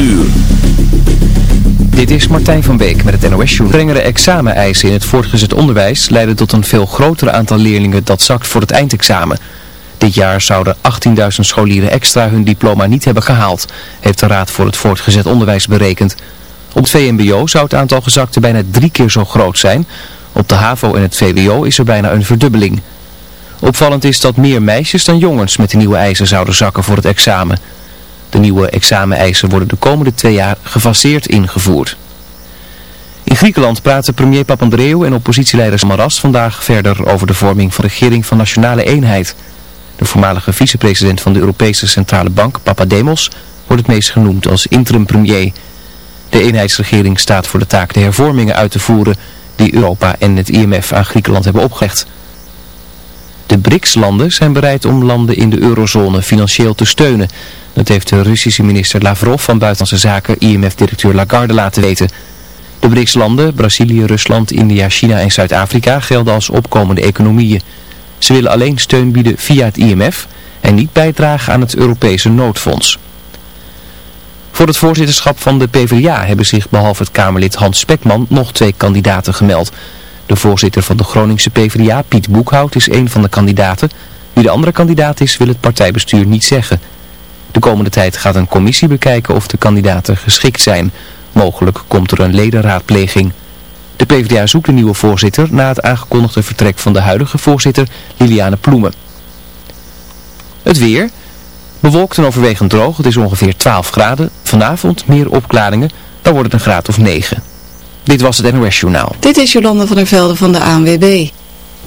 uur. Dit is Martijn van Beek met het NOS Show. Strengere exameneisen in het voortgezet onderwijs leiden tot een veel groter aantal leerlingen dat zakt voor het eindexamen. Dit jaar zouden 18.000 scholieren extra hun diploma niet hebben gehaald, heeft de Raad voor het Voortgezet Onderwijs berekend. Op het VMBO zou het aantal gezakten bijna drie keer zo groot zijn. Op de HAVO en het VWO is er bijna een verdubbeling. Opvallend is dat meer meisjes dan jongens met de nieuwe eisen zouden zakken voor het examen. De nieuwe exameneisen worden de komende twee jaar gefaseerd ingevoerd. In Griekenland praten premier Papandreou en oppositieleider Samaras vandaag verder over de vorming van regering van nationale eenheid. De voormalige vicepresident van de Europese Centrale Bank, Papademos, wordt het meest genoemd als interim premier. De eenheidsregering staat voor de taak de hervormingen uit te voeren die Europa en het IMF aan Griekenland hebben opgelegd. De BRICS-landen zijn bereid om landen in de eurozone financieel te steunen. Dat heeft de Russische minister Lavrov van Buitenlandse Zaken IMF-directeur Lagarde laten weten. De BRICS-landen, Brazilië, Rusland, India, China en Zuid-Afrika gelden als opkomende economieën. Ze willen alleen steun bieden via het IMF en niet bijdragen aan het Europese noodfonds. Voor het voorzitterschap van de PvdA hebben zich behalve het Kamerlid Hans Spekman nog twee kandidaten gemeld. De voorzitter van de Groningse PvdA, Piet Boekhout, is een van de kandidaten. Wie de andere kandidaat is, wil het partijbestuur niet zeggen. De komende tijd gaat een commissie bekijken of de kandidaten geschikt zijn. Mogelijk komt er een ledenraadpleging. De PvdA zoekt een nieuwe voorzitter na het aangekondigde vertrek van de huidige voorzitter Liliane Ploemen. Het weer... Bewolkt en overwegend droog, het is ongeveer 12 graden. Vanavond meer opklaringen, dan wordt het een graad of 9. Dit was het NOS Journaal. Dit is Jolanda van der Velde van de ANWB.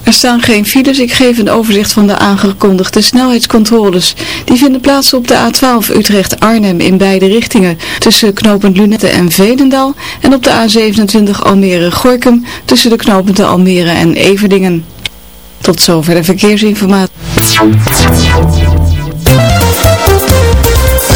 Er staan geen files, ik geef een overzicht van de aangekondigde snelheidscontroles. Die vinden plaats op de A12 Utrecht-Arnhem in beide richtingen, tussen knooppunt Lunette en Vedendal. En op de A27 Almere-Gorkum, tussen de knooppunten Almere en Everdingen. Tot zover de verkeersinformatie.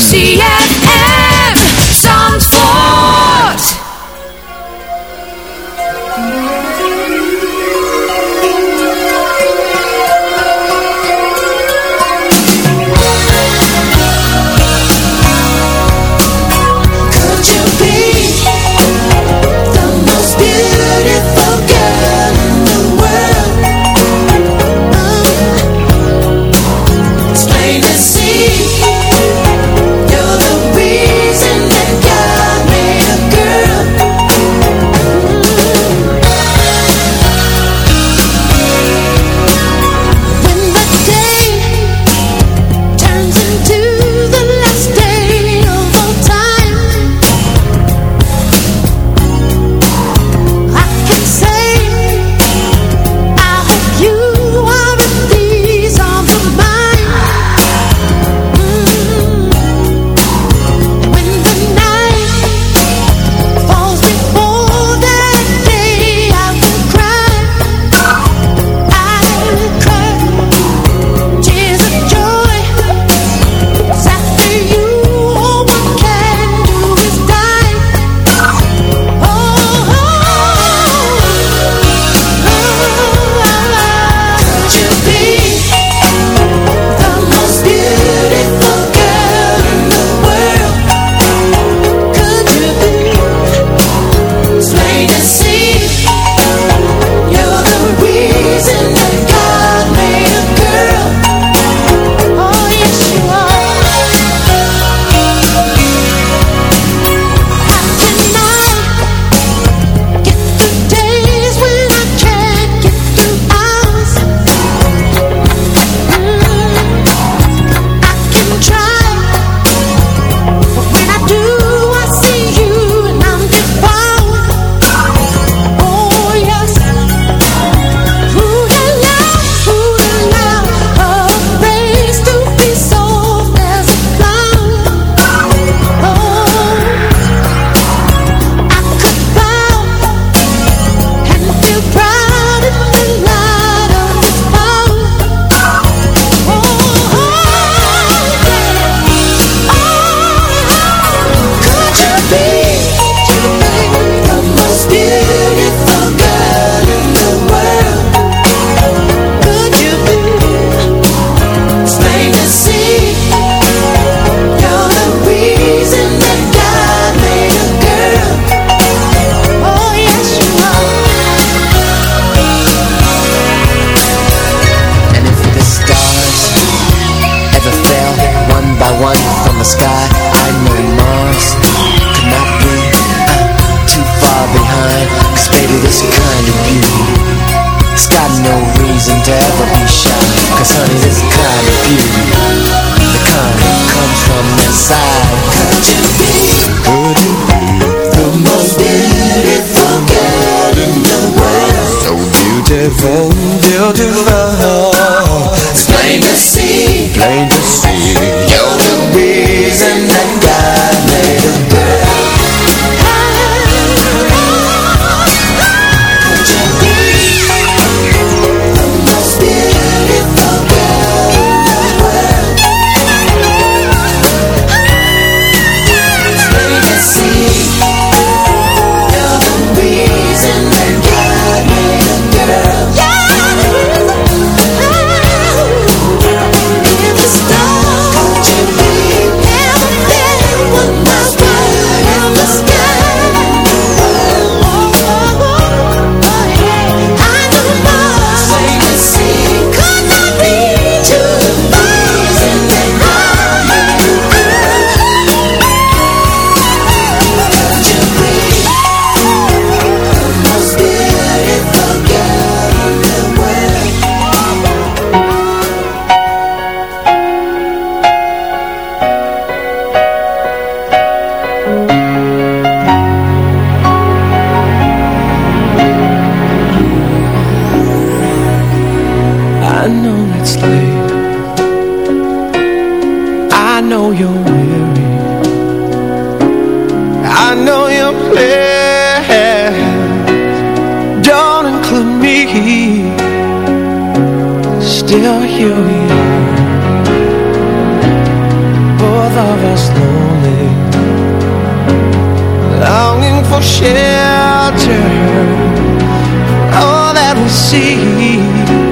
See ya. it's late I know you're weary. I know your plans Don't include me. Still here we are. Both of us lonely. Longing for shelter. All that we see.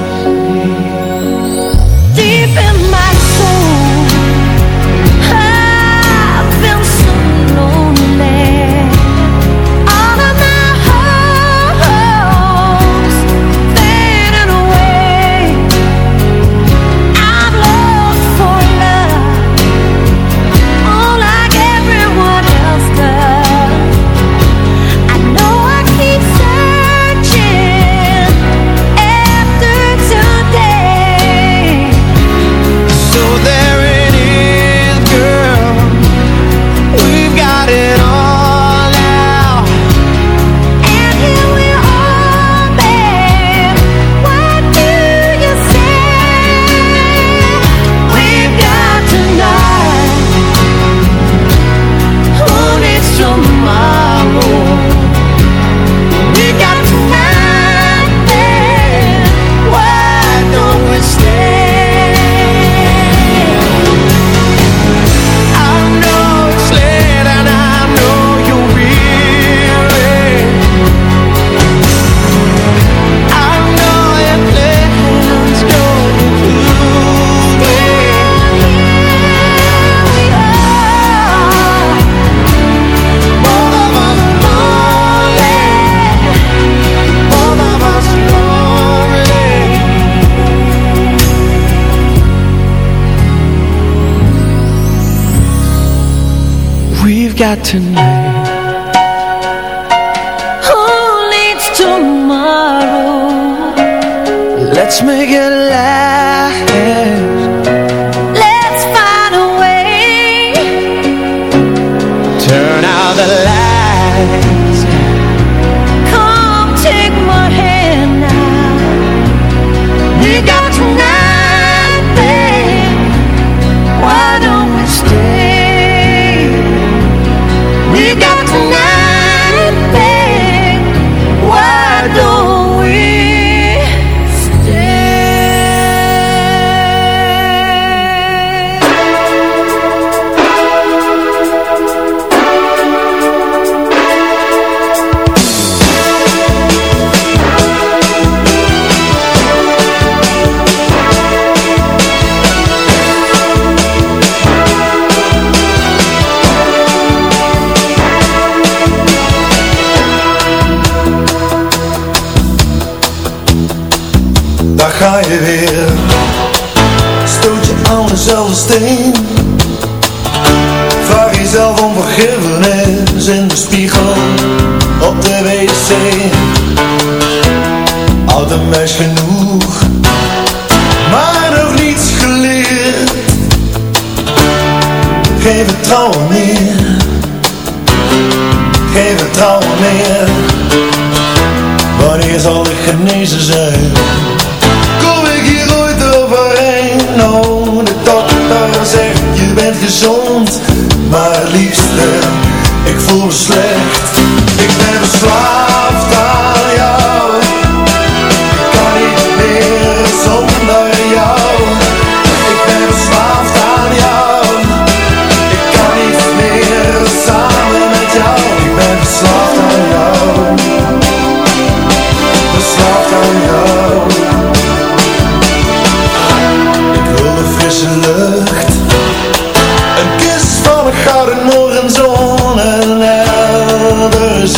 Tonight. Ga je weer. Stoot je aan dezelfde steen Vraag jezelf om vergiffenis In de spiegel Op de wc. Oud en wijs genoeg Maar nog niets geleerd. Geen vertrouwen meer Geen vertrouwen meer. Wanneer zal ik genezen zijn? Gezond Maar liefste, ik voel me slecht. Ik ben verslaafd aan jou. Ik kan niet meer zonder jou. Ik ben verslaafd aan jou. Ik kan niet meer samen met jou. Ik ben verslaafd aan jou. Verslaafd aan jou. Ik wil de frisse lucht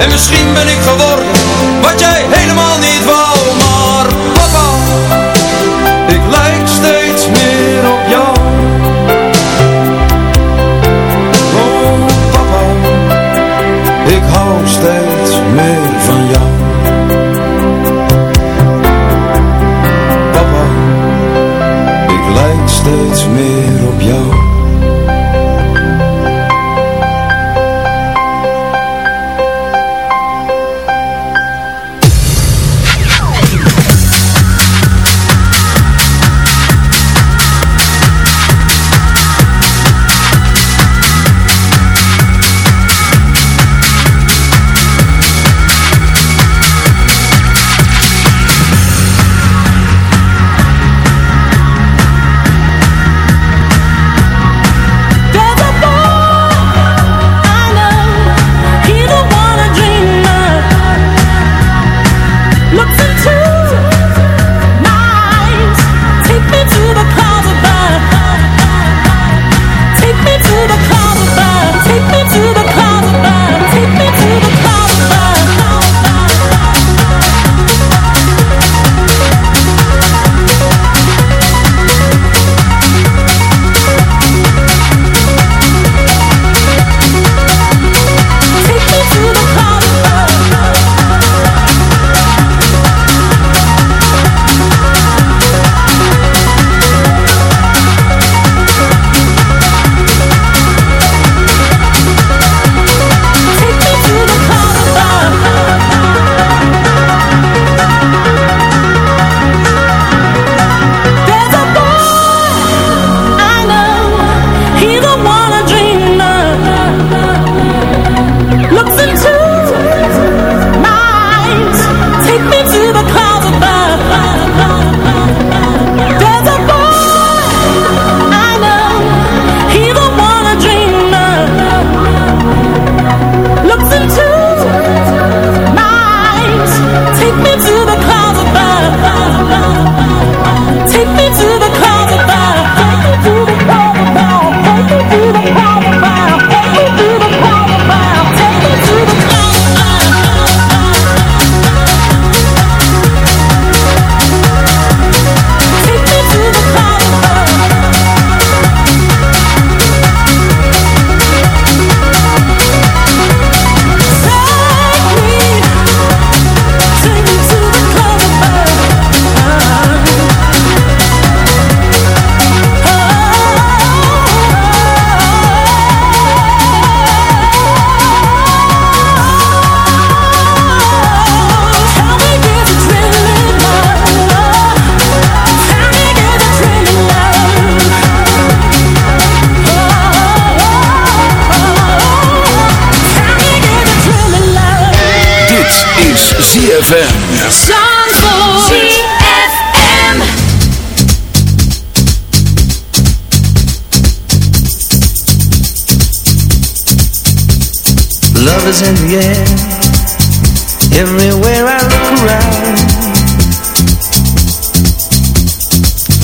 En misschien ben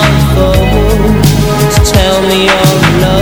unfolds. Tell me your love.